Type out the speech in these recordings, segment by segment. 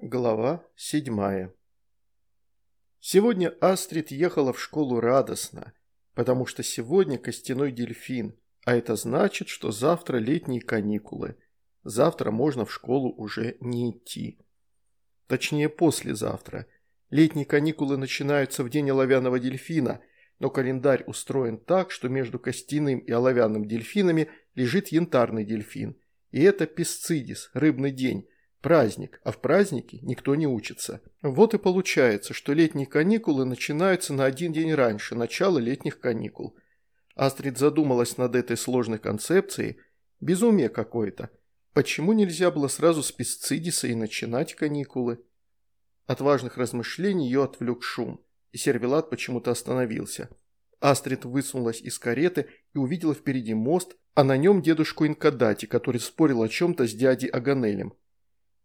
Глава седьмая Сегодня Астрид ехала в школу радостно, потому что сегодня костяной дельфин, а это значит, что завтра летние каникулы. Завтра можно в школу уже не идти. Точнее, послезавтра. Летние каникулы начинаются в день оловянного дельфина, но календарь устроен так, что между костяным и оловянным дельфинами лежит янтарный дельфин. И это песцидис, рыбный день, Праздник, а в празднике никто не учится. Вот и получается, что летние каникулы начинаются на один день раньше начала летних каникул. Астрид задумалась над этой сложной концепцией. Безумие какое-то. Почему нельзя было сразу с песцидиса и начинать каникулы? От важных размышлений ее отвлек шум, и сервелат почему-то остановился. Астрид высунулась из кареты и увидела впереди мост, а на нем дедушку Инкадати, который спорил о чем-то с дядей Аганелем.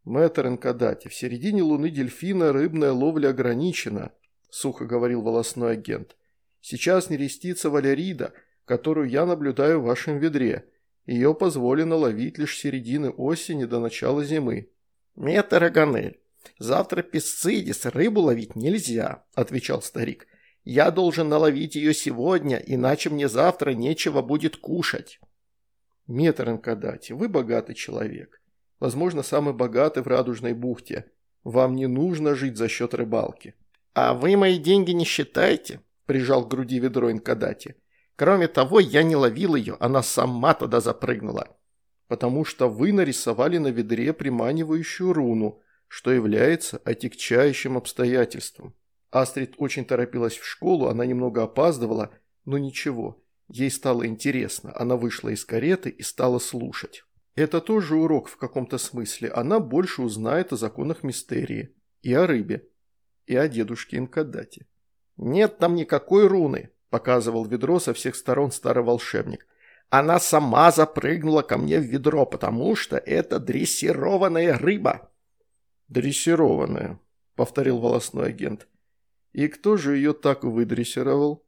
«Мэтр Энкадати, в середине луны дельфина рыбная ловля ограничена», – сухо говорил волосной агент. «Сейчас нерестица валерида, которую я наблюдаю в вашем ведре. Ее позволено ловить лишь середины осени до начала зимы». «Метр Аганель, завтра песцидис, рыбу ловить нельзя», – отвечал старик. «Я должен наловить ее сегодня, иначе мне завтра нечего будет кушать». «Метр Энкадати, вы богатый человек возможно, самый богатый в Радужной бухте. Вам не нужно жить за счет рыбалки». «А вы мои деньги не считаете?» – прижал к груди ведро Инкадати. «Кроме того, я не ловил ее, она сама туда запрыгнула». «Потому что вы нарисовали на ведре приманивающую руну, что является отягчающим обстоятельством». Астрид очень торопилась в школу, она немного опаздывала, но ничего. Ей стало интересно, она вышла из кареты и стала слушать. Это тоже урок в каком-то смысле. Она больше узнает о законах мистерии. И о рыбе. И о дедушке Инкадате. «Нет там никакой руны», – показывал ведро со всех сторон старый волшебник. «Она сама запрыгнула ко мне в ведро, потому что это дрессированная рыба». «Дрессированная», – повторил волосной агент. «И кто же ее так выдрессировал?»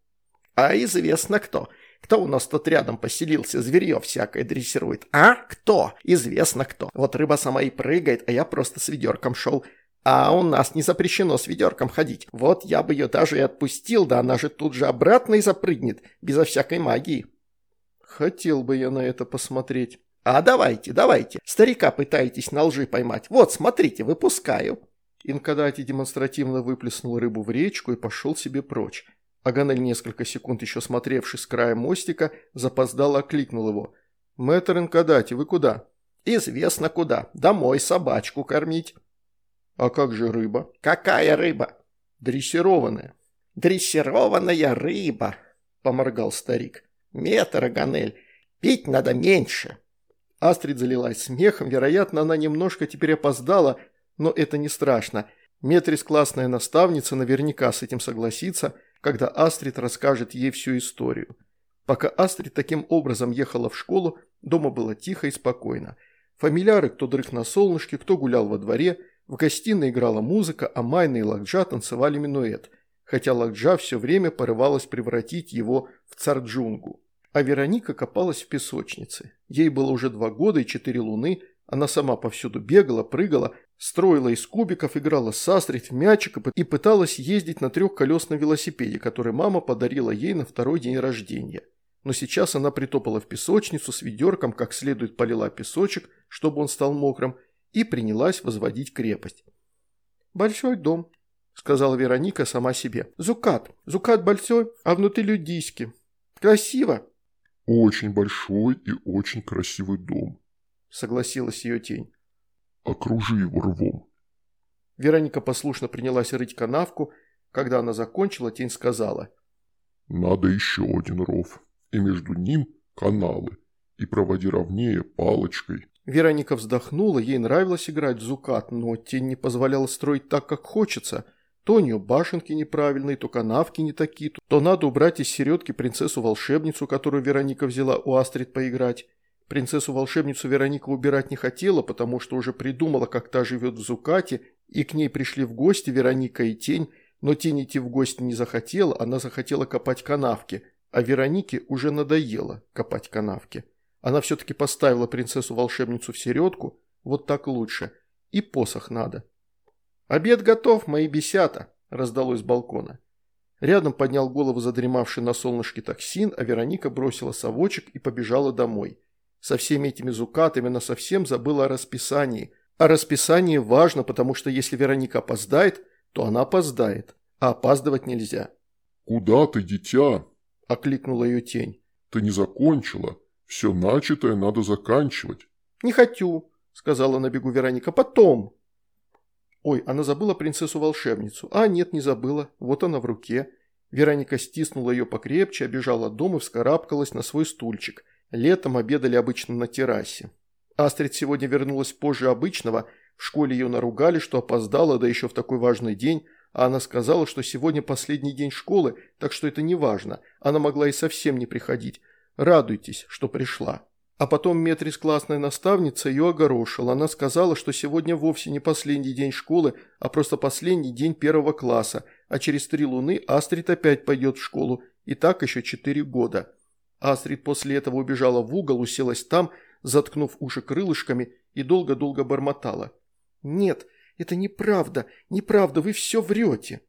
«А известно кто. Кто у нас тут рядом поселился, зверье всякое дрессирует? А? Кто? Известно кто. Вот рыба сама и прыгает, а я просто с ведерком шел. А у нас не запрещено с ведерком ходить. Вот я бы ее даже и отпустил, да она же тут же обратно и запрыгнет, безо всякой магии. Хотел бы я на это посмотреть. А давайте, давайте. Старика пытаетесь на лжи поймать. Вот, смотрите, выпускаю. Инкадати демонстративно выплеснул рыбу в речку и пошел себе прочь. Аганель, несколько секунд еще смотревший с края мостика, запоздало окликнул его. «Мэтр Инкадати, вы куда?» «Известно куда. Домой собачку кормить». «А как же рыба?» «Какая рыба?» «Дрессированная». «Дрессированная рыба», – поморгал старик. «Метр, Аганель, пить надо меньше». Астрид залилась смехом, вероятно, она немножко теперь опоздала, но это не страшно. Метрис классная наставница наверняка с этим согласится – когда Астрид расскажет ей всю историю. Пока Астрид таким образом ехала в школу, дома было тихо и спокойно. Фамильяры, кто дрых на солнышке, кто гулял во дворе, в гостиной играла музыка, а Майна и Лакджа танцевали минуэт, хотя Лакджа все время порывалась превратить его в царджунгу. А Вероника копалась в песочнице. Ей было уже два года и четыре луны, она сама повсюду бегала, прыгала, строила из кубиков, играла с Астрид в мячик и пыталась ездить на трехколесном велосипеде, который мама подарила ей на второй день рождения. Но сейчас она притопала в песочницу с ведерком, как следует полила песочек, чтобы он стал мокрым, и принялась возводить крепость. «Большой дом», – сказала Вероника сама себе. «Зукат. Зукат большой, а внутри людиськи. Красиво». «Очень большой и очень красивый дом», согласилась ее тень. «Окружи его рвом». Вероника послушно принялась рыть канавку. Когда она закончила, тень сказала. «Надо еще один ров, и между ним каналы, и проводи ровнее палочкой». Вероника вздохнула, ей нравилось играть в зукат, но тень не позволяла строить так, как хочется. То у нее башенки неправильные, то канавки не такие, то надо убрать из середки принцессу-волшебницу, которую Вероника взяла у Астрид поиграть. Принцессу-волшебницу Вероника убирать не хотела, потому что уже придумала, как та живет в Зукате, и к ней пришли в гости Вероника и Тень, но Тень идти в гости не захотела, она захотела копать канавки, а Веронике уже надоело копать канавки. Она все-таки поставила принцессу-волшебницу в середку, вот так лучше, и посох надо. «Обед готов, мои бесята!» – раздалось с балкона. Рядом поднял голову задремавший на солнышке токсин, а Вероника бросила совочек и побежала домой. Со всеми этими зукатами она совсем забыла о расписании. А расписание важно, потому что если Вероника опоздает, то она опоздает, а опаздывать нельзя. «Куда ты, дитя?» – окликнула ее тень. «Ты не закончила. Все начатое надо заканчивать». «Не хочу», – сказала на бегу Вероника. «Потом». Ой, она забыла принцессу-волшебницу. А, нет, не забыла. Вот она в руке. Вероника стиснула ее покрепче, обежала дом и вскарабкалась на свой стульчик. Летом обедали обычно на террасе. Астрид сегодня вернулась позже обычного. В школе ее наругали, что опоздала, да еще в такой важный день. А она сказала, что сегодня последний день школы, так что это не важно. Она могла и совсем не приходить. Радуйтесь, что пришла. А потом Метрис, классная наставница, ее огорошила. Она сказала, что сегодня вовсе не последний день школы, а просто последний день первого класса, а через три луны Астрид опять пойдет в школу, и так еще четыре года. Астрид после этого убежала в угол, уселась там, заткнув уши крылышками, и долго-долго бормотала. «Нет, это неправда, неправда, вы все врете».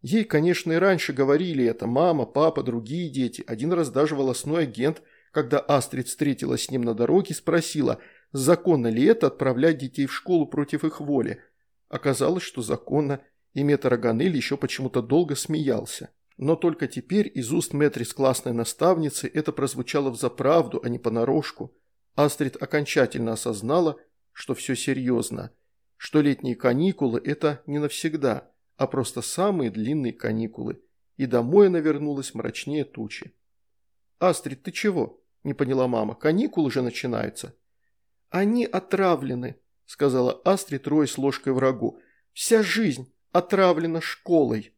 Ей, конечно, и раньше говорили это мама, папа, другие дети, один раз даже волосной агент – когда Астрид встретилась с ним на дороге, спросила, законно ли это отправлять детей в школу против их воли. Оказалось, что законно, и Мэтр Аганель еще почему-то долго смеялся. Но только теперь из уст Мэтрис классной наставницы это прозвучало в заправду, а не понарошку. Астрид окончательно осознала, что все серьезно, что летние каникулы – это не навсегда, а просто самые длинные каникулы, и домой она вернулась мрачнее тучи. «Астрид, ты чего?» не поняла мама. «Каникулы уже начинаются». «Они отравлены», – сказала Астрид, роясь ложкой врагу. «Вся жизнь отравлена школой».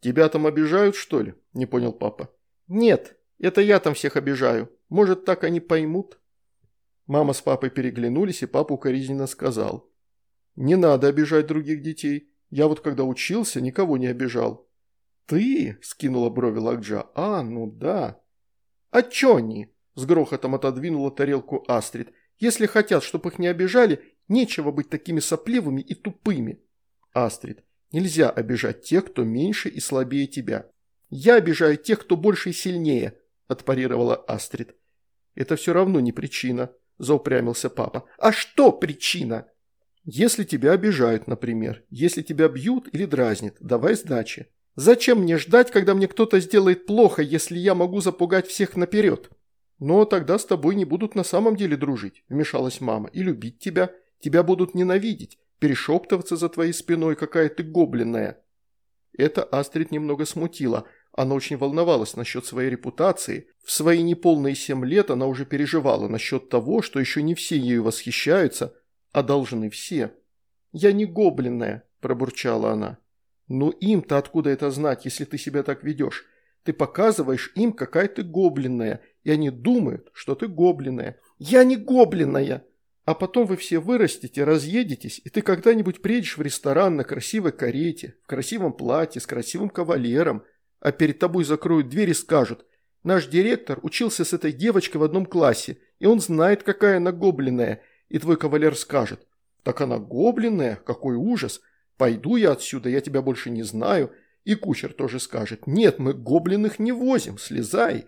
«Тебя там обижают, что ли?» – не понял папа. «Нет, это я там всех обижаю. Может, так они поймут?» Мама с папой переглянулись, и папа укоризненно сказал. «Не надо обижать других детей. Я вот когда учился, никого не обижал». «Ты?» – скинула брови Лакджа. «А, ну да». «А чё они?» С грохотом отодвинула тарелку Астрид. «Если хотят, чтобы их не обижали, нечего быть такими сопливыми и тупыми». «Астрид, нельзя обижать тех, кто меньше и слабее тебя». «Я обижаю тех, кто больше и сильнее», – отпарировала Астрид. «Это все равно не причина», – заупрямился папа. «А что причина?» «Если тебя обижают, например. Если тебя бьют или дразнят, давай сдачи. Зачем мне ждать, когда мне кто-то сделает плохо, если я могу запугать всех наперед?» «Но тогда с тобой не будут на самом деле дружить», – вмешалась мама, – «и любить тебя. Тебя будут ненавидеть, перешептываться за твоей спиной, какая ты гоблинная». Это Астрид немного смутило. Она очень волновалась насчет своей репутации. В свои неполные семь лет она уже переживала насчет того, что еще не все ею восхищаются, а должны все. «Я не гоблинная», – пробурчала она. «Ну им-то откуда это знать, если ты себя так ведешь? Ты показываешь им, какая ты гоблинная, и они думают, что ты гоблинная. Я не гоблинная! А потом вы все вырастете, разъедетесь, и ты когда-нибудь приедешь в ресторан на красивой карете, в красивом платье, с красивым кавалером, а перед тобой закроют дверь и скажут, наш директор учился с этой девочкой в одном классе, и он знает, какая она гоблинная, и твой кавалер скажет, так она гоблинная, какой ужас, пойду я отсюда, я тебя больше не знаю, и кучер тоже скажет, нет, мы гоблиных не возим, слезай.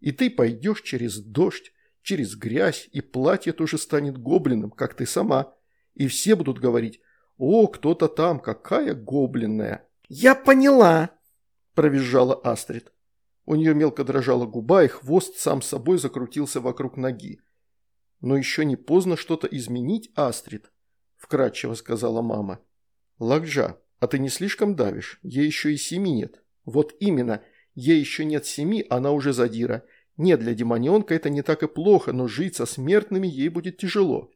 И ты пойдешь через дождь, через грязь, и платье тоже станет гоблином, как ты сама. И все будут говорить, о, кто-то там, какая гоблинная. Я поняла, провизжала Астрид. У нее мелко дрожала губа, и хвост сам собой закрутился вокруг ноги. «Но еще не поздно что-то изменить, Астрид», – вкратчиво сказала мама. «Лакжа, а ты не слишком давишь? Ей еще и семи нет. Вот именно, ей еще нет семи, она уже задира. Нет, для демоненка это не так и плохо, но жить со смертными ей будет тяжело.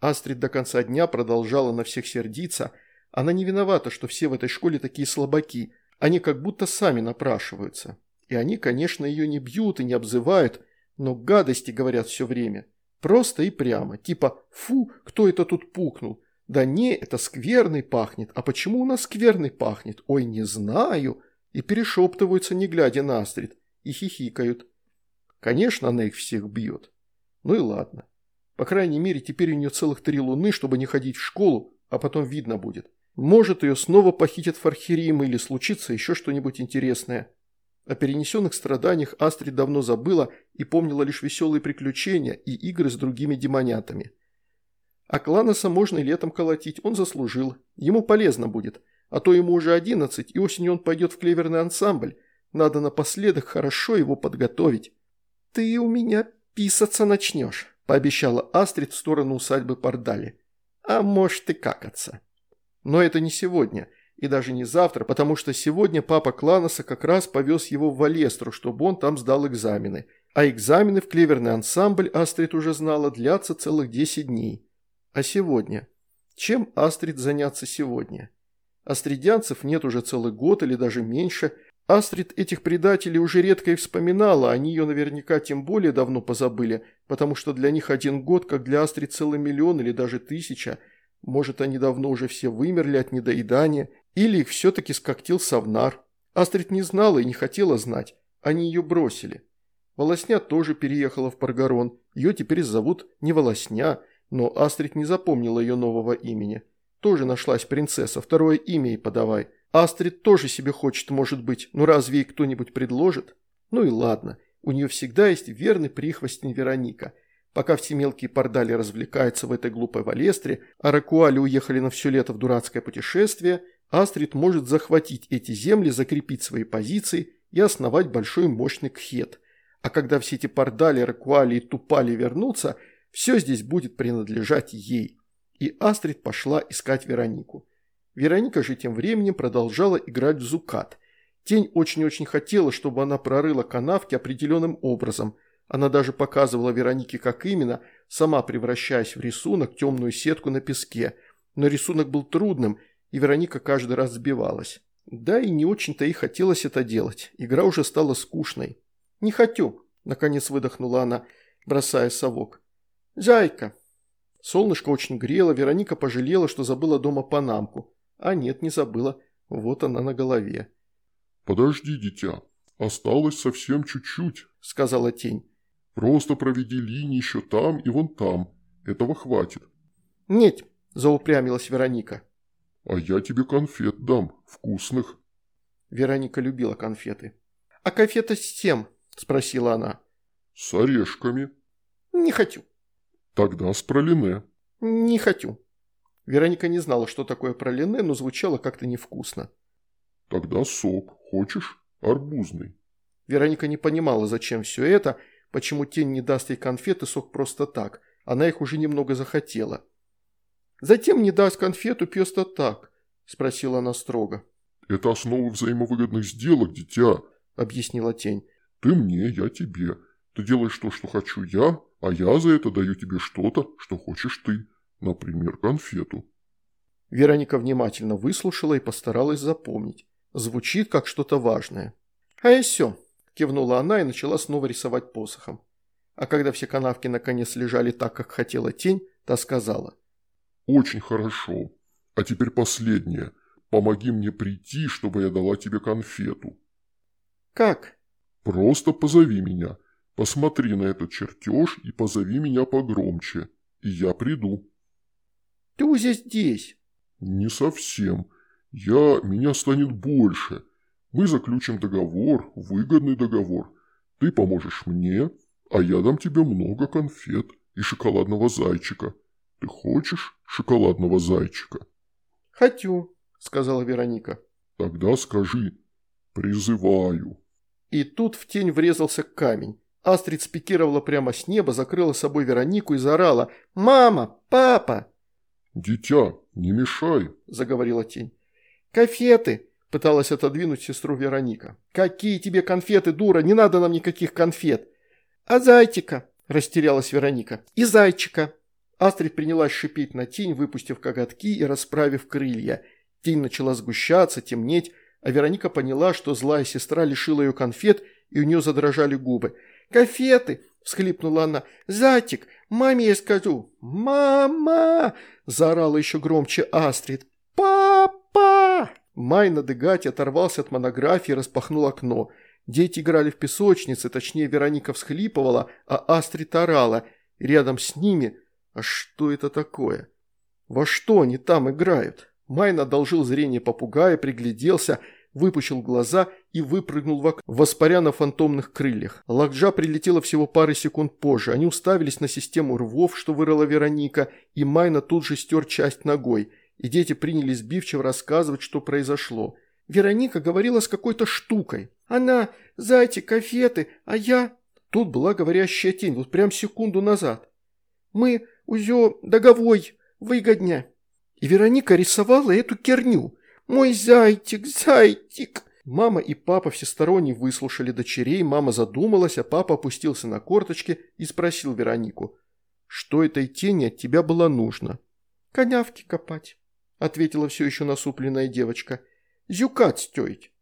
Астрид до конца дня продолжала на всех сердиться. Она не виновата, что все в этой школе такие слабаки. Они как будто сами напрашиваются. И они, конечно, ее не бьют и не обзывают, но гадости говорят все время. Просто и прямо. Типа «фу, кто это тут пукнул?» «Да не, это скверный пахнет. А почему у нас скверный пахнет? Ой, не знаю!» И перешептываются, не глядя на Астрид, и хихикают. Конечно, она их всех бьет. Ну и ладно. По крайней мере, теперь у нее целых три луны, чтобы не ходить в школу, а потом видно будет. Может, ее снова похитят Фархирим или случится еще что-нибудь интересное. О перенесенных страданиях Астрид давно забыла и помнила лишь веселые приключения и игры с другими демонятами. А Кланоса можно и летом колотить, он заслужил. Ему полезно будет. А то ему уже одиннадцать, и осенью он пойдет в клеверный ансамбль. Надо напоследок хорошо его подготовить. «Ты у меня писаться начнешь», – пообещала Астрид в сторону усадьбы Пардали. «А может и какаться». Но это не сегодня, и даже не завтра, потому что сегодня папа Кланоса как раз повез его в Валестру, чтобы он там сдал экзамены. А экзамены в клеверный ансамбль, Астрид уже знала, длятся целых 10 дней. А сегодня? Чем Астрид заняться сегодня? Астридянцев нет уже целый год или даже меньше. Астрид этих предателей уже редко и вспоминала, они ее наверняка тем более давно позабыли, потому что для них один год, как для Астрид целый миллион или даже тысяча. Может, они давно уже все вымерли от недоедания, или их все-таки скоктил Савнар. Астрид не знала и не хотела знать, они ее бросили. Волосня тоже переехала в Паргарон, ее теперь зовут не Волосня – но Астрид не запомнила ее нового имени. Тоже нашлась принцесса, второе имя ей подавай. Астрид тоже себе хочет, может быть, но разве ей кто-нибудь предложит? Ну и ладно, у нее всегда есть верный прихвостень Вероника. Пока все мелкие пардали развлекаются в этой глупой Валестре, а Ракуали уехали на все лето в дурацкое путешествие, Астрид может захватить эти земли, закрепить свои позиции и основать большой мощный кхет. А когда все эти пардали, Ракуали и Тупали вернутся – все здесь будет принадлежать ей. И Астрид пошла искать Веронику. Вероника же тем временем продолжала играть в зукат. Тень очень-очень хотела, чтобы она прорыла канавки определенным образом. Она даже показывала Веронике, как именно, сама превращаясь в рисунок, темную сетку на песке. Но рисунок был трудным, и Вероника каждый раз сбивалась. Да и не очень-то и хотелось это делать. Игра уже стала скучной. «Не хочу», – наконец выдохнула она, бросая совок. «Зайка!» Солнышко очень грело, Вероника пожалела, что забыла дома панамку. А нет, не забыла. Вот она на голове. «Подожди, дитя. Осталось совсем чуть-чуть», — сказала тень. «Просто проведи линии еще там и вон там. Этого хватит». «Нет», — заупрямилась Вероника. «А я тебе конфет дам, вкусных». Вероника любила конфеты. «А конфеты с тем?» – спросила она. «С орешками». «Не хочу». «Тогда с пролине». «Не хочу». Вероника не знала, что такое пролине, но звучало как-то невкусно. «Тогда сок. Хочешь? Арбузный». Вероника не понимала, зачем все это, почему тень не даст ей конфеты сок просто так. Она их уже немного захотела. «Затем не даст конфету просто так», – спросила она строго. «Это основа взаимовыгодных сделок, дитя», – объяснила тень. «Ты мне, я тебе. Ты делаешь то, что хочу я, а я за это даю тебе что-то, что хочешь ты, например, конфету». Вероника внимательно выслушала и постаралась запомнить. Звучит как что-то важное. «А и все», – кивнула она и начала снова рисовать посохом. А когда все канавки наконец лежали так, как хотела тень, та сказала. «Очень хорошо. А теперь последнее. Помоги мне прийти, чтобы я дала тебе конфету». «Как?» «Просто позови меня. Посмотри на этот чертеж и позови меня погромче, и я приду». «Ты уже здесь?» «Не совсем. Я... Меня станет больше. Мы заключим договор, выгодный договор. Ты поможешь мне, а я дам тебе много конфет и шоколадного зайчика. Ты хочешь шоколадного зайчика?» «Хочу», — сказала Вероника. «Тогда скажи «призываю». И тут в тень врезался камень. Астрид спикировала прямо с неба, закрыла собой Веронику и заорала «Мама! Папа!» «Дитя, не мешай!» – заговорила тень. «Конфеты!» – пыталась отодвинуть сестру Вероника. «Какие тебе конфеты, дура? Не надо нам никаких конфет!» «А зайчика?» – растерялась Вероника. «И зайчика!» Астрид принялась шипеть на тень, выпустив коготки и расправив крылья. Тень начала сгущаться, темнеть, а Вероника поняла, что злая сестра лишила ее конфет, и у нее задрожали губы. «Конфеты!» – всхлипнула она. «Зайчик! Маме я скажу!» «Мама!» – заорала еще громче Астрид. «Папа!» Майно Дегатти оторвался от монографии и распахнул окно. Дети играли в песочнице, точнее Вероника всхлипывала, а Астрид орала. рядом с ними... А что это такое? Во что они там играют? Майно одолжил зрение попугая, пригляделся, выпучил глаза и выпрыгнул в окно, воспаря на фантомных крыльях. Лакджа прилетела всего пары секунд позже. Они уставились на систему рвов, что вырыла Вероника, и Майно тут же стер часть ногой, и дети принялись сбивчиво рассказывать, что произошло. Вероника говорила с какой-то штукой. Она, зайчик, конфеты, а я... Тут была говорящая тень, вот прям секунду назад. Мы узё договой выгодня. И Вероника рисовала эту керню. Мой зайчик, зайчик. Мама и папа всесторонне выслушали дочерей, мама задумалась, а папа опустился на корточки и спросил Веронику, что этой тени от тебя было нужно. «Конявки копать», — ответила все еще насупленная девочка. «Зюкат строить».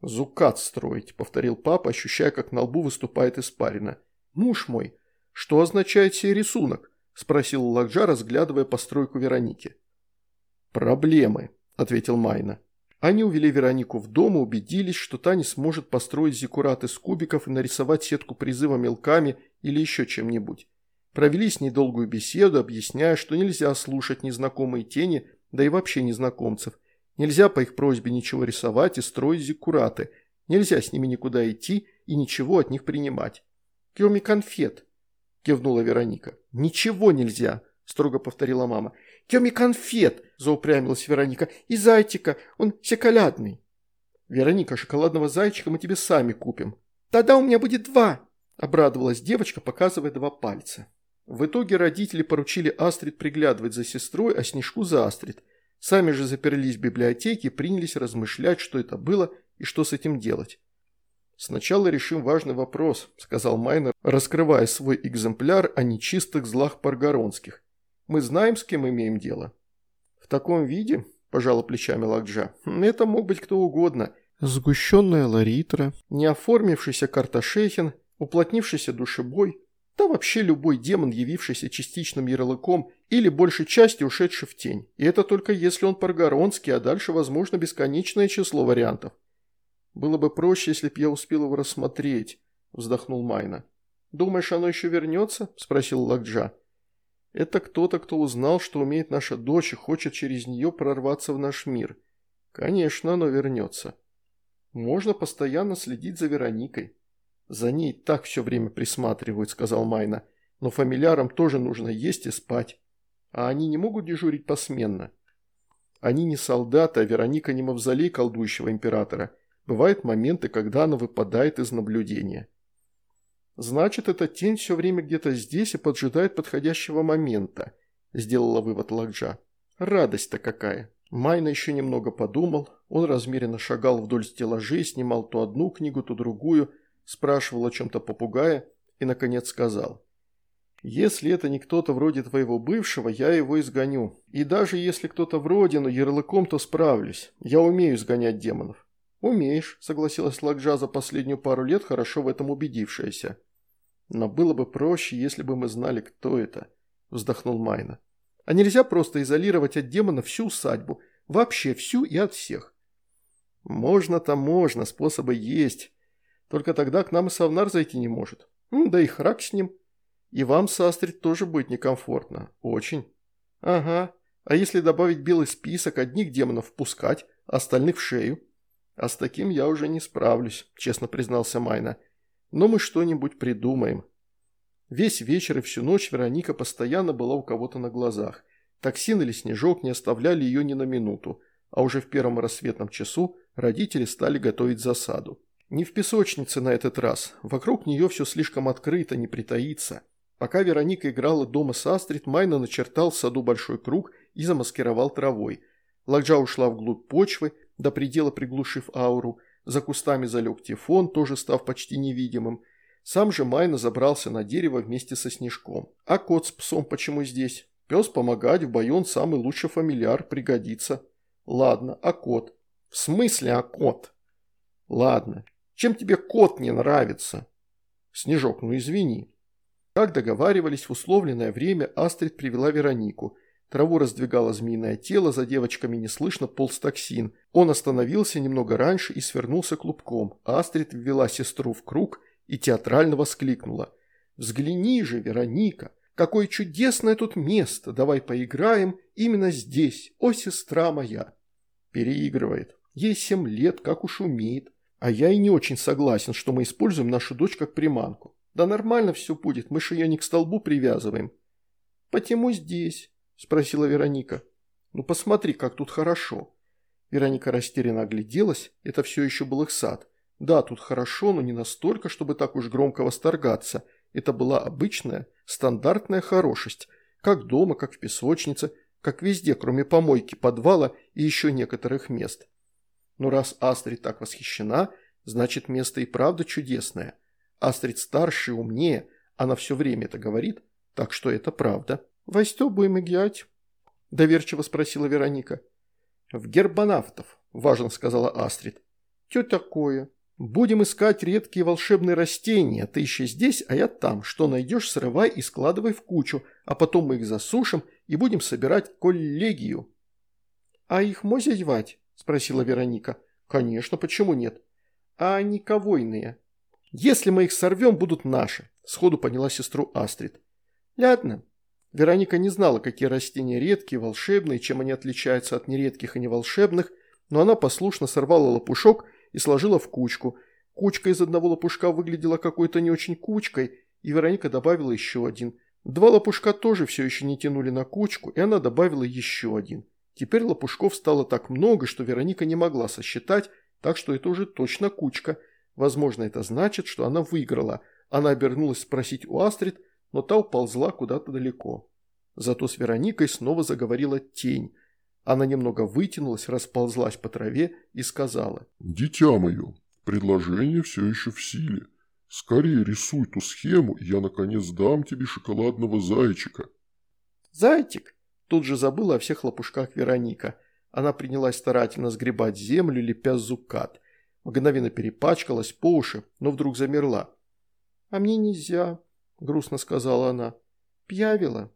«Зукат строить», — повторил папа, ощущая, как на лбу выступает испарина. «Муж мой, что означает сей рисунок?» – спросил Лакджа, разглядывая постройку Вероники. «Проблемы», – ответил Майна. Они увели Веронику в дом и убедились, что та не сможет построить зиккурат из кубиков и нарисовать сетку призыва мелками или еще чем-нибудь. Провели с ней долгую беседу, объясняя, что нельзя слушать незнакомые тени, да и вообще незнакомцев. Нельзя по их просьбе ничего рисовать и строить зиккураты. Нельзя с ними никуда идти и ничего от них принимать. Кроме конфет, кивнула Вероника. «Ничего нельзя», – строго повторила мама. «Кроме конфет», – заупрямилась Вероника. «И зайчика, он шоколадный». «Вероника, шоколадного зайчика мы тебе сами купим». «Тогда у меня будет два», – обрадовалась девочка, показывая два пальца. В итоге родители поручили Астрид приглядывать за сестрой, а Снежку за Астрид. Сами же заперлись в библиотеке и принялись размышлять, что это было и что с этим делать. «Сначала решим важный вопрос», – сказал Майнер, раскрывая свой экземпляр о нечистых злах паргоронских. «Мы знаем, с кем имеем дело». «В таком виде», – пожала плечами Лакджа, – «это мог быть кто угодно. Сгущенная ларитра, неоформившийся карташехин, уплотнившийся душебой, да вообще любой демон, явившийся частичным ярлыком или большей частью ушедший в тень. И это только если он паргоронский, а дальше возможно бесконечное число вариантов. «Было бы проще, если б я успел его рассмотреть», – вздохнул Майна. «Думаешь, оно еще вернется?» – спросил Лакджа. «Это кто-то, кто узнал, что умеет наша дочь и хочет через нее прорваться в наш мир. Конечно, оно вернется. Можно постоянно следить за Вероникой. За ней так все время присматривают», – сказал Майна. «Но фамильярам тоже нужно есть и спать. А они не могут дежурить посменно. Они не солдаты, а Вероника не мавзолей колдующего императора». Бывают моменты, когда она выпадает из наблюдения. Значит, эта тень все время где-то здесь и поджидает подходящего момента, сделала вывод Лакджа. Радость-то какая. Майна еще немного подумал, он размеренно шагал вдоль стеллажей, снимал то одну книгу, то другую, спрашивал о чем-то попугая и, наконец, сказал. «Если это не кто-то вроде твоего бывшего, я его изгоню. И даже если кто-то вроде, но ярлыком, то справлюсь. Я умею изгонять демонов. «Умеешь», – согласилась Лакджа за последнюю пару лет, хорошо в этом убедившаяся. «Но было бы проще, если бы мы знали, кто это», – вздохнул Майна. «А нельзя просто изолировать от демона всю усадьбу, вообще всю и от всех». «Можно-то можно, способы есть. Только тогда к нам и Савнар зайти не может. Ну, да и Храк с ним. И вам, Састрид, тоже будет некомфортно. Очень». «Ага. А если добавить белый список, одних демонов впускать, остальных в шею?» «А с таким я уже не справлюсь», – честно признался Майна. «Но мы что-нибудь придумаем». Весь вечер и всю ночь Вероника постоянно была у кого-то на глазах. Токсин или снежок не оставляли ее ни на минуту, а уже в первом рассветном часу родители стали готовить засаду. Не в песочнице на этот раз, вокруг нее все слишком открыто, не притаится. Пока Вероника играла дома с Астрид, Майна начертал в саду большой круг и замаскировал травой. Ладжа ушла вглубь почвы, до предела приглушив ауру, за кустами залег Тифон, тоже став почти невидимым. Сам же Майна забрался на дерево вместе со Снежком. А кот с псом почему здесь? Пес помогать, в бою он самый лучший фамильяр, пригодится. Ладно, а кот? В смысле а кот? Ладно, чем тебе кот не нравится? Снежок, ну извини. Как договаривались, в условленное время Астрид привела Веронику – Траву раздвигало змеиное тело, за девочками неслышно полз токсин. Он остановился немного раньше и свернулся клубком. Астрид ввела сестру в круг и театрально воскликнула. «Взгляни же, Вероника, Какое чудесное тут место! Давай поиграем именно здесь, о сестра моя!» Переигрывает. Ей семь лет, как уж умеет. А я и не очень согласен, что мы используем нашу дочь как приманку. Да нормально все будет, мы же ее не к столбу привязываем. «Почему здесь?» – спросила Вероника. «Ну посмотри, как тут хорошо». Вероника растерянно огляделась, это все еще был их сад. Да, тут хорошо, но не настолько, чтобы так уж громко восторгаться. Это была обычная, стандартная хорошесть, как дома, как в песочнице, как везде, кроме помойки, подвала и еще некоторых мест. Но раз Астрид так восхищена, значит место и правда чудесное. Астрид старше и умнее, она все время это говорит, так что это правда. «Во что будем играть?» – доверчиво спросила Вероника. «В гербонавтов», – важно сказала Астрид. «Что такое?» «Будем искать редкие волшебные растения. Ты еще здесь, а я там. Что найдешь, срывай и складывай в кучу, а потом мы их засушим и будем собирать коллегию». «А их можно звать?» – спросила Вероника. «Конечно, почему нет?» «А они ковойные?» «Если мы их сорвем, будут наши», – сходу поняла сестру Астрид. «Ладно». Вероника не знала, какие растения редкие, волшебные, чем они отличаются от нередких и неволшебных, но она послушно сорвала лопушок и сложила в кучку. Кучка из одного лопушка выглядела какой-то не очень кучкой, и Вероника добавила еще один. Два лопушка тоже все еще не тянули на кучку, и она добавила еще один. Теперь лопушков стало так много, что Вероника не могла сосчитать, так что это уже точно кучка. Возможно, это значит, что она выиграла. Она обернулась спросить у Астрид, но та уползла куда-то далеко. Зато с Вероникой снова заговорила тень. Она немного вытянулась, расползлась по траве и сказала. «Дитя мое, предложение все еще в силе. Скорее рисуй ту схему, и я, наконец, дам тебе шоколадного зайчика». «Зайчик?» Тут же забыла о всех лопушках Вероника. Она принялась старательно сгребать землю, лепя зукат. Мгновенно перепачкалась по уши, но вдруг замерла. «А мне нельзя», – грустно сказала она. «Пьявила».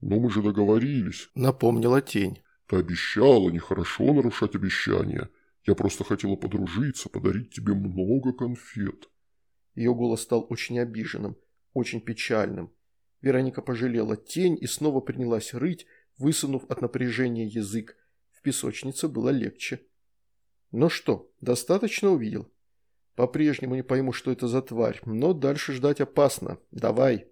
«Но мы же договорились», – напомнила тень. «Ты обещала, нехорошо нарушать обещания. Я просто хотела подружиться, подарить тебе много конфет». Ее голос стал очень обиженным, очень печальным. Вероника пожалела тень и снова принялась рыть, высунув от напряжения язык. В песочнице было легче. «Ну что, достаточно увидел?» По-прежнему не пойму, что это за тварь, но дальше ждать опасно. Давай.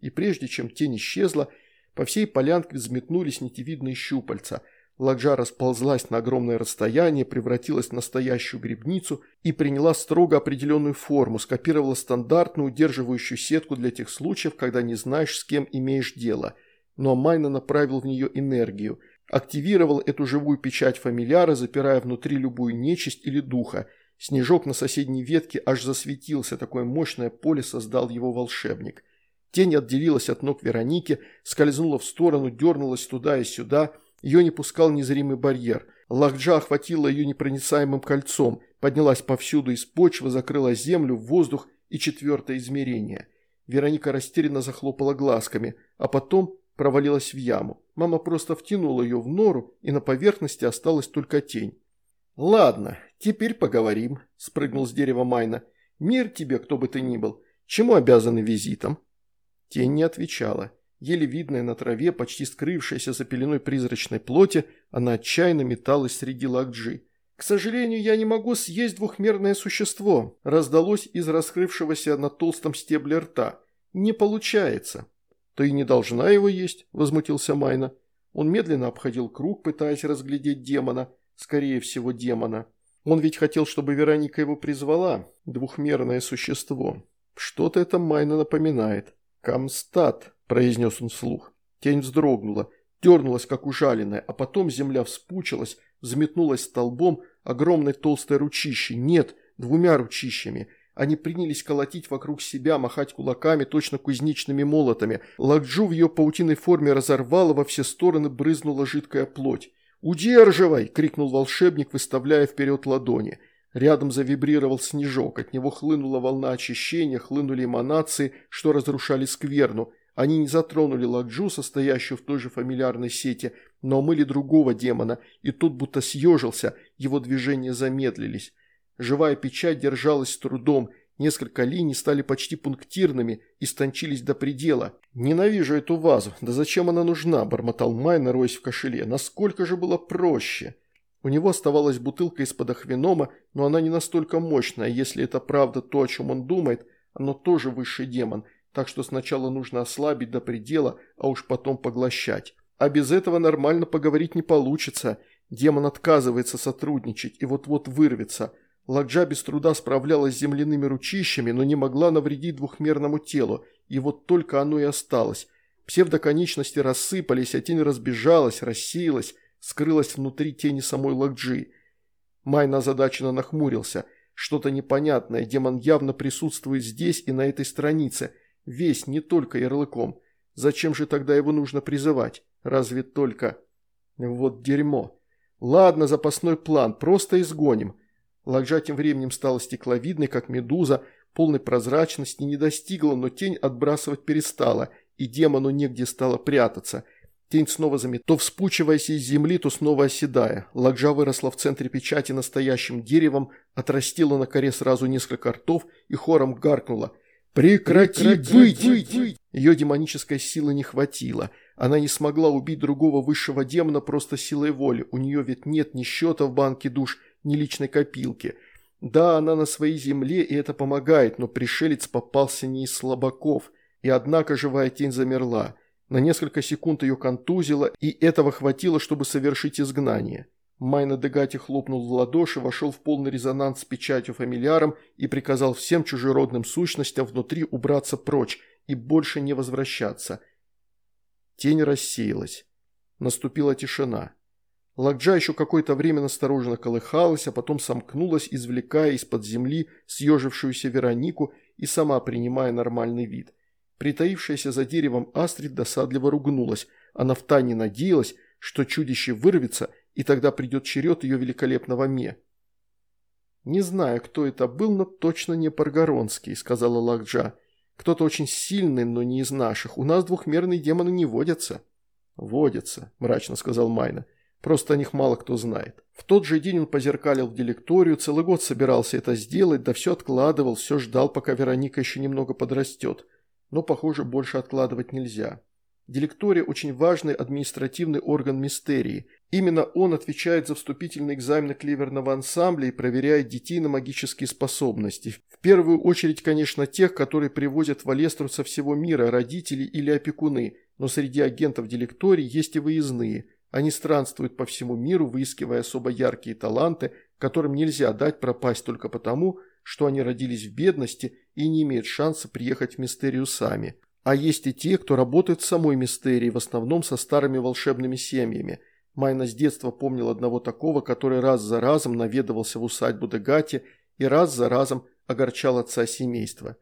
И прежде чем тень исчезла, по всей полянке взметнулись нитевидные щупальца. Ладжа расползлась на огромное расстояние, превратилась в настоящую грибницу и приняла строго определенную форму, скопировала стандартную удерживающую сетку для тех случаев, когда не знаешь, с кем имеешь дело. Но Майна направил в нее энергию, активировал эту живую печать фамильяра, запирая внутри любую нечисть или духа – Снежок на соседней ветке аж засветился, такое мощное поле создал его волшебник. Тень отделилась от ног Вероники, скользнула в сторону, дернулась туда и сюда. Ее не пускал незримый барьер. Лахджа охватила ее непроницаемым кольцом, поднялась повсюду из почвы, закрыла землю, воздух и четвертое измерение. Вероника растерянно захлопала глазками, а потом провалилась в яму. Мама просто втянула ее в нору, и на поверхности осталась только тень. «Ладно, теперь поговорим», – спрыгнул с дерева Майна. «Мир тебе, кто бы ты ни был. Чему обязаны визитом?» Тень не отвечала. Еле видная на траве, почти скрывшаяся за пеленой призрачной плоти, она отчаянно металась среди лакджи. «К сожалению, я не могу съесть двухмерное существо», – раздалось из раскрывшегося на толстом стебле рта. «Не получается». «Ты не должна его есть», – возмутился Майна. Он медленно обходил круг, пытаясь разглядеть демона – скорее всего, демона. Он ведь хотел, чтобы Вероника его призвала, двухмерное существо. Что-то это Майна напоминает. «Камстат», – произнес он вслух. Тень вздрогнула, дернулась, как ужаленная, а потом земля вспучилась, взметнулась столбом огромной толстой ручищей. Нет, двумя ручищами. Они принялись колотить вокруг себя, махать кулаками, точно кузнечными молотами. Ладжу в ее паутиной форме разорвала, во все стороны брызнула жидкая плоть. «Удерживай!» – крикнул волшебник, выставляя вперед ладони. Рядом завибрировал снежок, от него хлынула волна очищения, хлынули эманации, что разрушали скверну. Они не затронули Ладжу, состоящую в той же фамильярной сети, но омыли другого демона, и тот будто съежился, его движения замедлились. Живая печать держалась с трудом, Несколько линий стали почти пунктирными, истончились до предела. «Ненавижу эту вазу. Да зачем она нужна?» – бормотал Майна, роясь в кошеле. «Насколько же было проще!» У него оставалась бутылка из-под ахвенома, но она не настолько мощная. Если это правда то, о чем он думает, оно тоже высший демон, так что сначала нужно ослабить до предела, а уж потом поглощать. А без этого нормально поговорить не получится. Демон отказывается сотрудничать и вот-вот вырвется. Ладжа без труда справлялась с земляными ручищами, но не могла навредить двухмерному телу, и вот только оно и осталось. Псевдоконечности рассыпались, а тень разбежалась, рассеялась, скрылась внутри тени самой Лакджи. Майна озадаченно нахмурился. Что-то непонятное, демон явно присутствует здесь и на этой странице. Весь, не только ярлыком. Зачем же тогда его нужно призывать? Разве только... Вот дерьмо. Ладно, запасной план, просто изгоним. Лакджа тем временем стала стекловидной, как медуза, полной прозрачности не достигла, но тень отбрасывать перестала, и демону негде стало прятаться – Тень снова замет, то вспучиваясь из земли, то снова оседая. Лакжа выросла в центре печати настоящим деревом, отрастила на коре сразу несколько ртов и хором гаркнула. «Прекрати, Прекрати быть! быть! Ее демонической силы не хватило. Она не смогла убить другого высшего демона просто силой воли. У нее ведь нет ни счета в банке душ, ни личной копилки. Да, она на своей земле, и это помогает, но пришелец попался не из слабаков. И однако живая тень замерла. На несколько секунд ее контузило, и этого хватило, чтобы совершить изгнание. Майна Дегати хлопнул в ладоши, вошел в полный резонанс с печатью фамильяром и приказал всем чужеродным сущностям внутри убраться прочь и больше не возвращаться. Тень рассеялась. Наступила тишина. Лакджа еще какое-то время настороженно колыхалась, а потом сомкнулась, извлекая из-под земли съежившуюся Веронику и сама принимая нормальный вид. Притаившаяся за деревом Астрид досадливо ругнулась. Она втайне надеялась, что чудище вырвется, и тогда придет черед ее великолепного ме. «Не знаю, кто это был, но точно не Паргоронский», — сказала Лакджа. «Кто-то очень сильный, но не из наших. У нас двухмерные демоны не водятся». «Водятся», — мрачно сказал Майна. «Просто о них мало кто знает». В тот же день он позеркалил в директорию, целый год собирался это сделать, да все откладывал, все ждал, пока Вероника еще немного подрастет но, похоже, больше откладывать нельзя. Директория – очень важный административный орган мистерии. Именно он отвечает за вступительные экзамены клеверного ансамбля и проверяет детей на магические способности. В первую очередь, конечно, тех, которые привозят в Алестру со всего мира, родители или опекуны, но среди агентов директории есть и выездные. Они странствуют по всему миру, выискивая особо яркие таланты, которым нельзя дать пропасть только потому, что они родились в бедности и не имеют шанса приехать в Мистерию сами. А есть и те, кто работает в самой Мистерии, в основном со старыми волшебными семьями. Майна с детства помнил одного такого, который раз за разом наведывался в усадьбу Дегати и раз за разом огорчал отца семейства.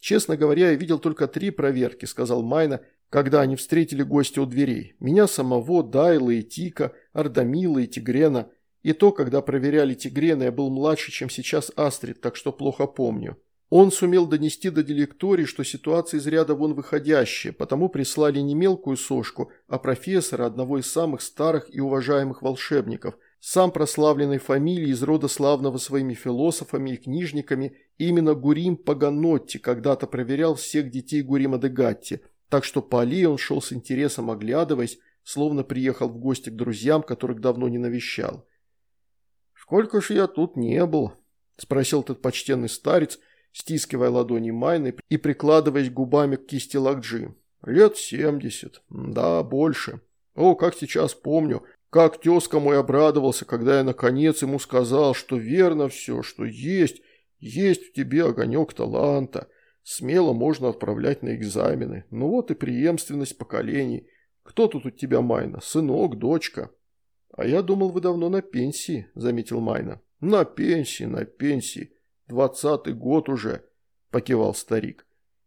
«Честно говоря, я видел только три проверки», – сказал Майна, когда они встретили гостя у дверей. «Меня самого, Дайла и Тика, Ардамила и Тигрена – и то, когда проверяли Тигрена, я был младше, чем сейчас Астрид, так что плохо помню. Он сумел донести до директории, что ситуация из ряда вон выходящая, потому прислали не мелкую сошку, а профессора, одного из самых старых и уважаемых волшебников, сам прославленной фамилии из рода славного своими философами и книжниками, именно Гурим Паганотти когда-то проверял всех детей Гурима де Гатти, так что по аллее он шел с интересом оглядываясь, словно приехал в гости к друзьям, которых давно не навещал. «Сколько ж я тут не был?» – спросил этот почтенный старец, стискивая ладони Майны и прикладываясь губами к кисти Лакджи. «Лет семьдесят. Да, больше. О, как сейчас помню, как тезка мой обрадовался, когда я наконец ему сказал, что верно все, что есть, есть в тебе огонек таланта. Смело можно отправлять на экзамены. Ну вот и преемственность поколений. Кто тут у тебя, Майна? Сынок, дочка?» «А я думал, вы давно на пенсии», – заметил Майна. «На пенсии, на пенсии. Двадцатый год уже», – покивал старик.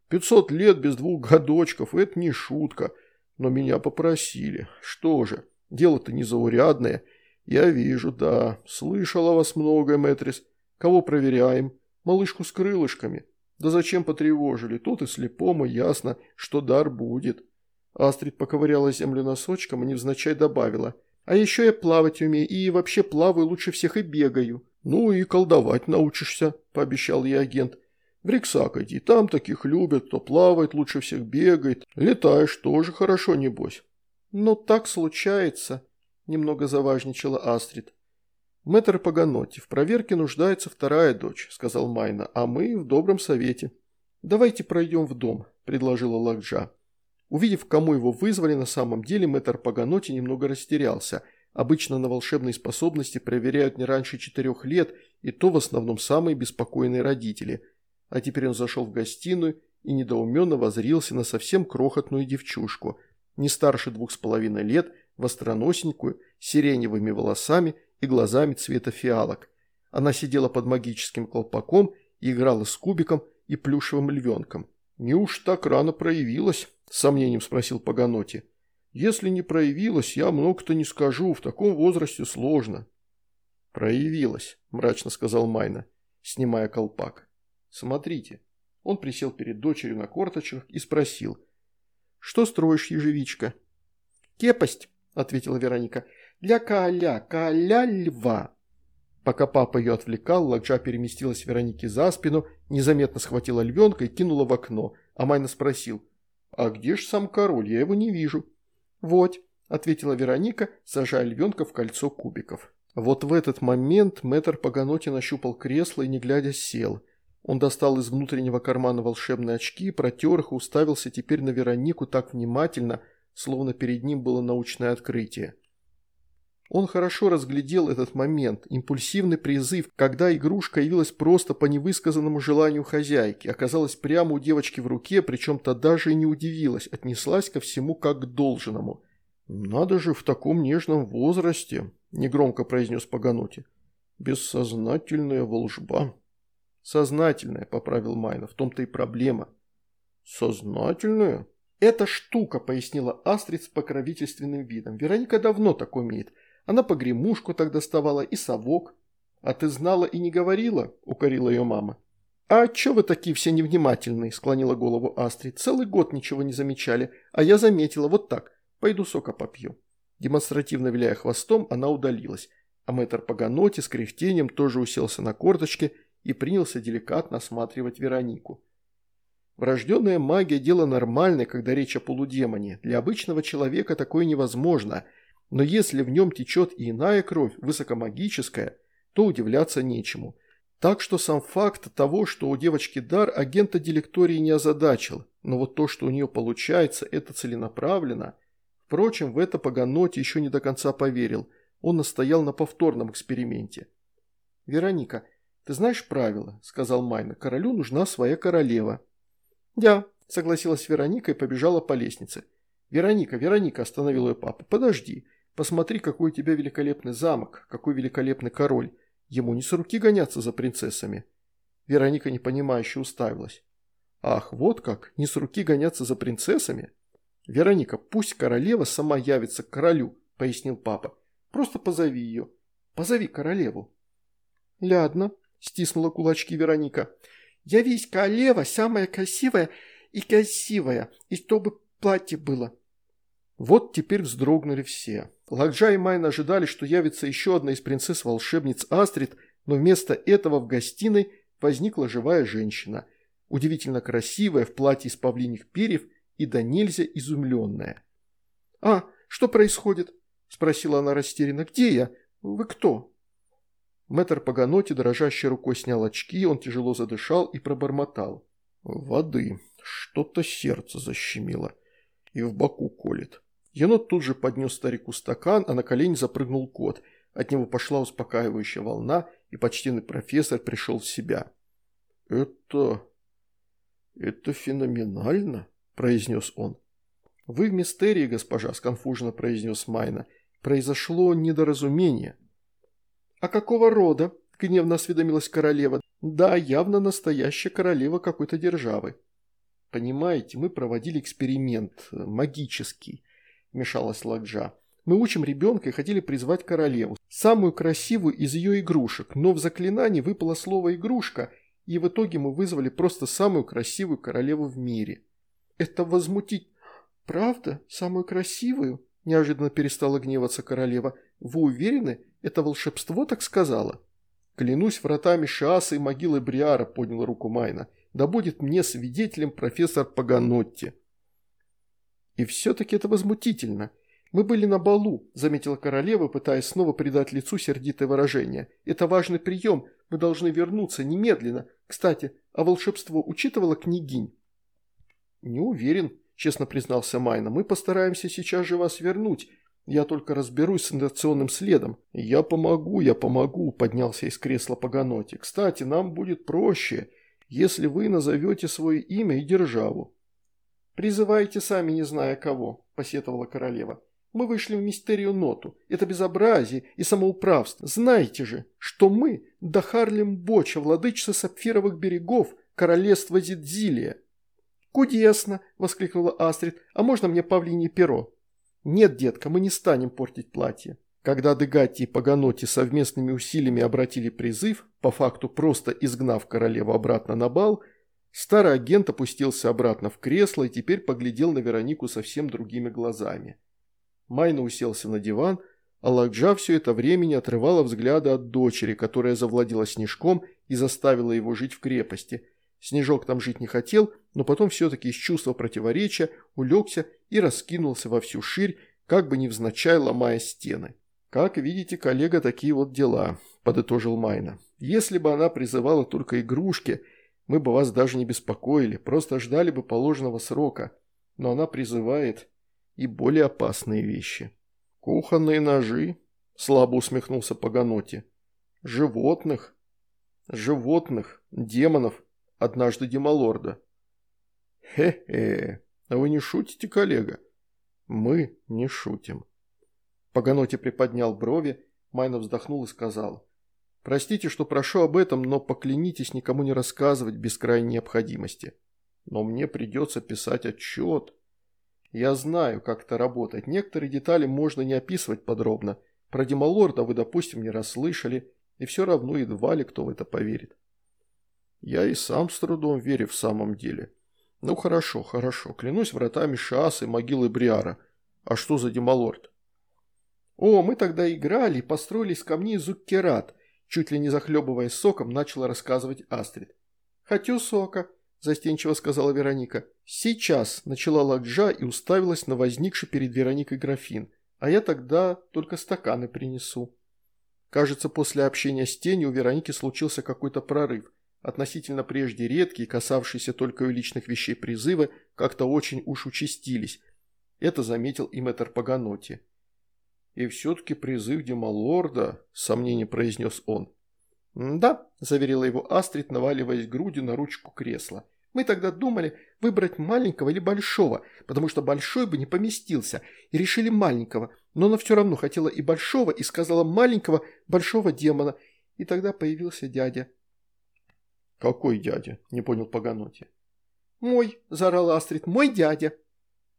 «Пятьсот лет без двух годочков – это не шутка. Но меня попросили. Что же, дело-то незаурядное. Я вижу, да. Слышал о вас многое, Мэтрис. Кого проверяем? Малышку с крылышками. Да зачем потревожили? Тут и слепому ясно, что дар будет». Астрид поковыряла землю носочком и невзначай добавила – а еще я плавать умею и вообще плаваю лучше всех и бегаю». «Ну и колдовать научишься», – пообещал ей агент. В Рексак иди, там таких любят, кто плавает, лучше всех бегает. Летаешь тоже хорошо, небось». «Ну, так случается», – немного заважничала Астрид. «Мэтр Паганоти, в проверке нуждается вторая дочь», – сказал Майна, – «а мы в добром совете». «Давайте пройдем в дом», – предложила Лакджа. Увидев, кому его вызвали, на самом деле мэтр Паганоти немного растерялся. Обычно на волшебные способности проверяют не раньше четырех лет, и то в основном самые беспокойные родители. А теперь он зашел в гостиную и недоуменно возрился на совсем крохотную девчушку, не старше двух с половиной лет, востроносенькую, сиреневыми волосами и глазами цвета фиалок. Она сидела под магическим колпаком и играла с кубиком и плюшевым львенком. «Не уж так рано проявилась?» – с сомнением спросил Паганоти. «Если не проявилась, я много-то не скажу, в таком возрасте сложно». «Проявилась», – мрачно сказал Майна, снимая колпак. «Смотрите». Он присел перед дочерью на корточках и спросил. «Что строишь, ежевичка?» «Кепость», – ответила Вероника. «Для каля, каля льва». Пока папа ее отвлекал, Ладжа переместилась Веронике за спину, незаметно схватила львенка и кинула в окно, а Майна спросил, «А где ж сам король? Я его не вижу». «Вот», – ответила Вероника, сажая львенка в кольцо кубиков. Вот в этот момент мэтр Паганоти нащупал кресло и, не глядя, сел. Он достал из внутреннего кармана волшебные очки, протер их и уставился теперь на Веронику так внимательно, словно перед ним было научное открытие. Он хорошо разглядел этот момент, импульсивный призыв, когда игрушка явилась просто по невысказанному желанию хозяйки, оказалась прямо у девочки в руке, причем та даже и не удивилась, отнеслась ко всему как к должному. «Надо же в таком нежном возрасте», – негромко произнес Паганути. «Бессознательная волжба». «Сознательная», – поправил Майна, – «в том-то и проблема». «Сознательная?» «Это штука», – пояснила Астрид с покровительственным видом. «Вероника давно так умеет. Она погремушку так доставала и совок. А ты знала и не говорила, укорила ее мама. «А чё вы такие все невнимательные?» – склонила голову Астрид. «Целый год ничего не замечали, а я заметила вот так. Пойду сока попью». Демонстративно виляя хвостом, она удалилась, а мэтр Паганоти с кряхтением тоже уселся на корточке и принялся деликатно осматривать Веронику. Врожденная магия – дело нормальное, когда речь о полудемоне. Для обычного человека такое невозможно – но если в нем течет и иная кровь, высокомагическая, то удивляться нечему. Так что сам факт того, что у девочки дар, агента Делектории не озадачил, но вот то, что у нее получается, это целенаправленно. Впрочем, в это Паганоти еще не до конца поверил, он настоял на повторном эксперименте. «Вероника, ты знаешь правила?» – сказал Майна. «Королю нужна своя королева». «Да», – согласилась Вероника и побежала по лестнице. «Вероника, Вероника», – остановил ее папа, – «подожди». Посмотри, какой у тебя великолепный замок, какой великолепный король. Ему не с руки гоняться за принцессами». Вероника непонимающе уставилась. «Ах, вот как, не с руки гоняться за принцессами?» «Вероника, пусть королева сама явится к королю», – пояснил папа. «Просто позови ее. Позови королеву». «Лядно», – стиснула кулачки Вероника. «Я весь королева, самая красивая и красивая, и чтобы платье было». Вот теперь вздрогнули все. Лакджа и Майн ожидали, что явится еще одна из принцесс-волшебниц Астрид, но вместо этого в гостиной возникла живая женщина, удивительно красивая, в платье из павлиних перьев и до нельзя изумленная. «А, что происходит?» – спросила она растерянно. «Где я? Вы кто?» Мэтр Паганоти дрожащей рукой снял очки, он тяжело задышал и пробормотал. «Воды. Что-то сердце защемило и в боку колет». Енот тут же поднес старику стакан, а на колени запрыгнул кот. От него пошла успокаивающая волна, и почтенный профессор пришел в себя. «Это... это феноменально», – произнес он. «Вы в мистерии, госпожа», – сконфуженно произнес Майна. «Произошло недоразумение». «А какого рода?» – гневно осведомилась королева. «Да, явно настоящая королева какой-то державы». «Понимаете, мы проводили эксперимент, э, магический. – вмешалась Ладжа. «Мы учим ребенка и хотели призвать королеву, самую красивую из ее игрушек, но в заклинании выпало слово «игрушка», и в итоге мы вызвали просто самую красивую королеву в мире». «Это возмутить...» «Правда? Самую красивую?» – неожиданно перестала гневаться королева. «Вы уверены? Это волшебство так сказала?» «Клянусь вратами Шиаса и могилы Бриара», – поднял руку Майна. да будет мне свидетелем профессор Паганотти». «И все-таки это возмутительно. Мы были на балу», – заметила королева, пытаясь снова придать лицу сердитое выражение. «Это важный прием, мы должны вернуться немедленно. Кстати, а волшебство учитывала княгинь?» «Не уверен», – честно признался Майна. «Мы постараемся сейчас же вас вернуть. Я только разберусь с инерционным следом. Я помогу, я помогу», – поднялся из кресла Паганоти. «Кстати, нам будет проще, если вы назовете свое имя и державу». «Призывайте сами, не зная кого», – посетовала королева. Мы вышли в мистерию ноту. Это безобразие и самоуправство. Знаете же, что мы – Дахарлем Боча, владычица сапфировых берегов, королевства Зидзилия. «Кудесно!» – воскликнула Астрид. «А можно мне павлинье перо?» «Нет, детка, мы не станем портить платье». Когда Дегатти и Паганоти совместными усилиями обратили призыв, по факту просто изгнав королеву обратно на бал, старый агент опустился обратно в кресло и теперь поглядел на Веронику совсем другими глазами. Майна уселся на диван, а Лакджа все это время не отрывала взгляда от дочери, которая завладела Снежком и заставила его жить в крепости. Снежок там жить не хотел, но потом все-таки из чувства противоречия улегся и раскинулся во всю ширь, как бы невзначай ломая стены. «Как видите, коллега, такие вот дела», – подытожил Майна. «Если бы она призывала только игрушки, мы бы вас даже не беспокоили, просто ждали бы положенного срока. Но она призывает и более опасные вещи. Кухонные ножи, слабо усмехнулся Паганоти. Животных, животных, демонов, однажды демалорда. Хе-хе, а вы не шутите, коллега? Мы не шутим. Паганоти приподнял брови, Майна вздохнул и сказал. Простите, что прошу об этом, но поклянитесь никому не рассказывать без крайней необходимости. Но мне придется писать отчет. Я знаю, как это работает. Некоторые детали можно не описывать подробно. Про Демалорда вы, допустим, не расслышали, и все равно едва ли кто в это поверит. Я и сам с трудом верю в самом деле. Ну хорошо, хорошо, клянусь вратами Шааса и могилы Бриара. А что за Демалорд? О, мы тогда играли и построили из камней зуккерат, чуть ли не захлебываясь соком, начала рассказывать Астрид. Хочу сока, застенчиво сказала Вероника. «Сейчас», – начала Ладжа и уставилась на возникший перед Вероникой графин. «А я тогда только стаканы принесу». Кажется, после общения с тенью у Вероники случился какой-то прорыв. Относительно прежде редкие, касавшиеся только ее личных вещей призывы, как-то очень уж участились. Это заметил и мэтр Паганоти. «И все-таки призыв Демалорда», – сомнение произнес он. «Да», – заверила его Астрид, наваливаясь грудью на ручку кресла. «Мы тогда думали выбрать маленького или большого, потому что большой бы не поместился, и решили маленького, но она все равно хотела и большого, и сказала маленького большого демона, и тогда появился дядя». «Какой дядя?» – не понял Паганоти. «Мой», – заорала Астрид, – «мой дядя».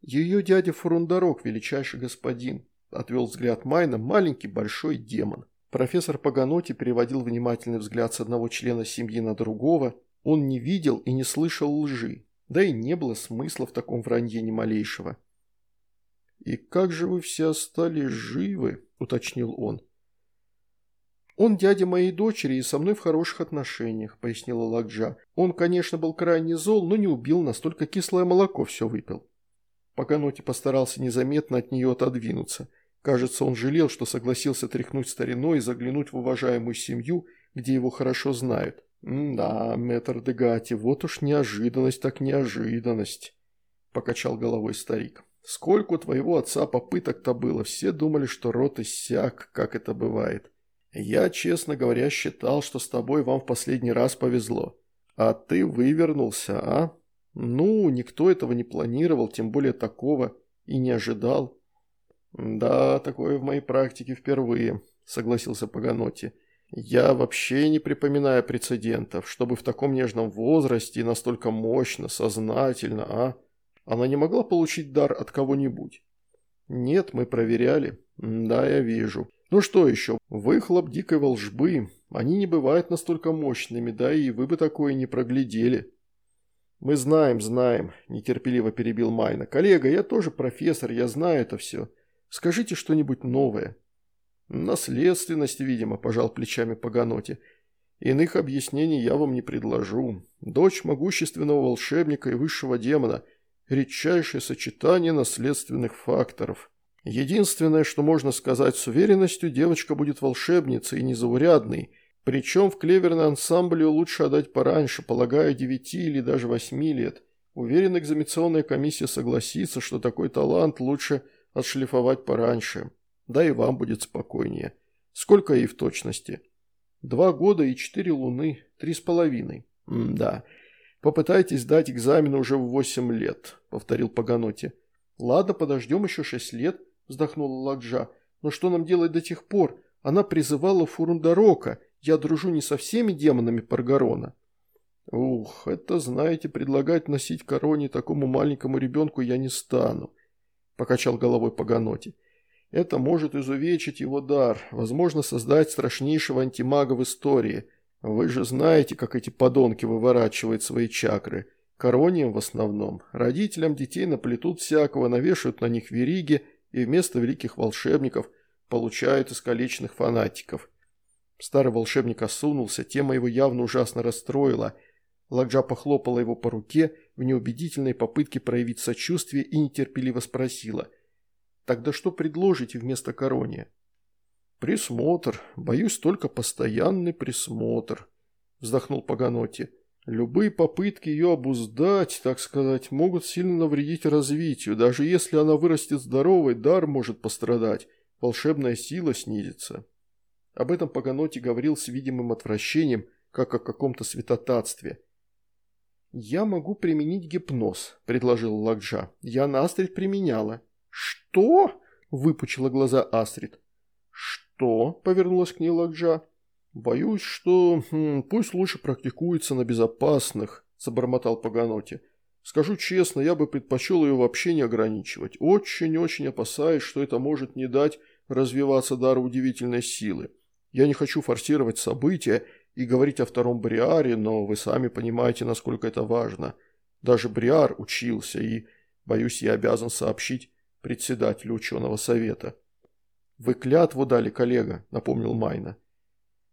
«Ее дядя Фурундарок, величайший господин», – отвел взгляд Майна, маленький большой демон. Профессор Паганоти переводил внимательный взгляд с одного члена семьи на другого. Он не видел и не слышал лжи, да и не было смысла в таком вранье ни малейшего. «И как же вы все остались живы?» – уточнил он. «Он дядя моей дочери и со мной в хороших отношениях», – пояснила Лакджа. «Он, конечно, был крайне зол, но не убил, настолько кислое молоко все выпил». Паганоти постарался незаметно от нее отодвинуться – Кажется, он жалел, что согласился тряхнуть стариной и заглянуть в уважаемую семью, где его хорошо знают. «Да, мэтр Дегати, вот уж неожиданность так неожиданность», – покачал головой старик. «Сколько у твоего отца попыток-то было, все думали, что рот иссяк, как это бывает. Я, честно говоря, считал, что с тобой вам в последний раз повезло. А ты вывернулся, а? Ну, никто этого не планировал, тем более такого, и не ожидал». «Да, такое в моей практике впервые», – согласился Паганоти. «Я вообще не припоминаю прецедентов, чтобы в таком нежном возрасте настолько мощно, сознательно, а? Она не могла получить дар от кого-нибудь?» «Нет, мы проверяли. Да, я вижу. Ну что еще? Выхлоп дикой волжбы. Они не бывают настолько мощными, да и вы бы такое не проглядели». «Мы знаем, знаем», – нетерпеливо перебил Майна. «Коллега, я тоже профессор, я знаю это все». Скажите что-нибудь новое». «Наследственность, видимо», – пожал плечами Паганоти. Иных объяснений я вам не предложу. Дочь могущественного волшебника и высшего демона – редчайшее сочетание наследственных факторов. Единственное, что можно сказать с уверенностью, девочка будет волшебницей и незаурядной, причем в клеверный ансамбль лучше отдать пораньше, полагаю, девяти или даже восьми лет. Уверен, экзаменационная комиссия согласится, что такой талант лучше отшлифовать пораньше. Да и вам будет спокойнее. Сколько ей в точности? Два года и четыре луны, три с половиной. да. Попытайтесь дать экзамен уже в восемь лет, повторил Паганоти. Ладно, подождем еще шесть лет, вздохнула Ладжа. Но что нам делать до тех пор? Она призывала Фурундарока. Я дружу не со всеми демонами Паргарона. Ух, это, знаете, предлагать носить короне такому маленькому ребенку я не стану, покачал головой Паганоти. Это может изувечить его дар, возможно, создать страшнейшего антимага в истории. Вы же знаете, как эти подонки выворачивают свои чакры. Корониям в основном. Родителям детей наплетут всякого, навешают на них вериги и вместо великих волшебников получают искалеченных фанатиков. Старый волшебник осунулся, тема его явно ужасно расстроила. Ладжа похлопала его по руке в неубедительной попытке проявить сочувствие и нетерпеливо спросила – Тогда что предложите вместо корония? Присмотр. Боюсь, только постоянный присмотр, вздохнул Паганоти. Любые попытки ее обуздать, так сказать, могут сильно навредить развитию. Даже если она вырастет здоровой, дар может пострадать, волшебная сила снизится. Об этом Паганоти говорил с видимым отвращением, как о каком-то святотатстве. «Я могу применить гипноз», – предложил Лакджа. «Я на Астрид применяла». «Что?» – выпучила глаза Астрид. «Что?» – повернулась к ней Лакджа. «Боюсь, что... Хм, пусть лучше практикуется на безопасных», – забормотал Паганоти. «Скажу честно, я бы предпочел ее вообще не ограничивать. Очень-очень опасаюсь, что это может не дать развиваться дару удивительной силы. Я не хочу форсировать события и говорить о втором Бриаре, но вы сами понимаете, насколько это важно. Даже Бриар учился, и, боюсь, я обязан сообщить председателю ученого совета. «Вы клятву дали, коллега», – напомнил Майна.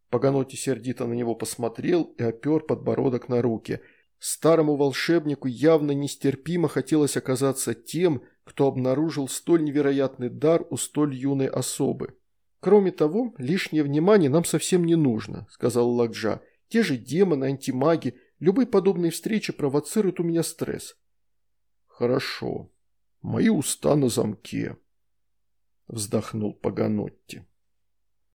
Паганоти сердито на него посмотрел и опер подбородок на руки. Старому волшебнику явно нестерпимо хотелось оказаться тем, кто обнаружил столь невероятный дар у столь юной особы. «Кроме того, лишнее внимание нам совсем не нужно», – сказал Ладжа. «Те же демоны, антимаги, любые подобные встречи провоцируют у меня стресс». «Хорошо», Мои уста на замке», – вздохнул Паганотти.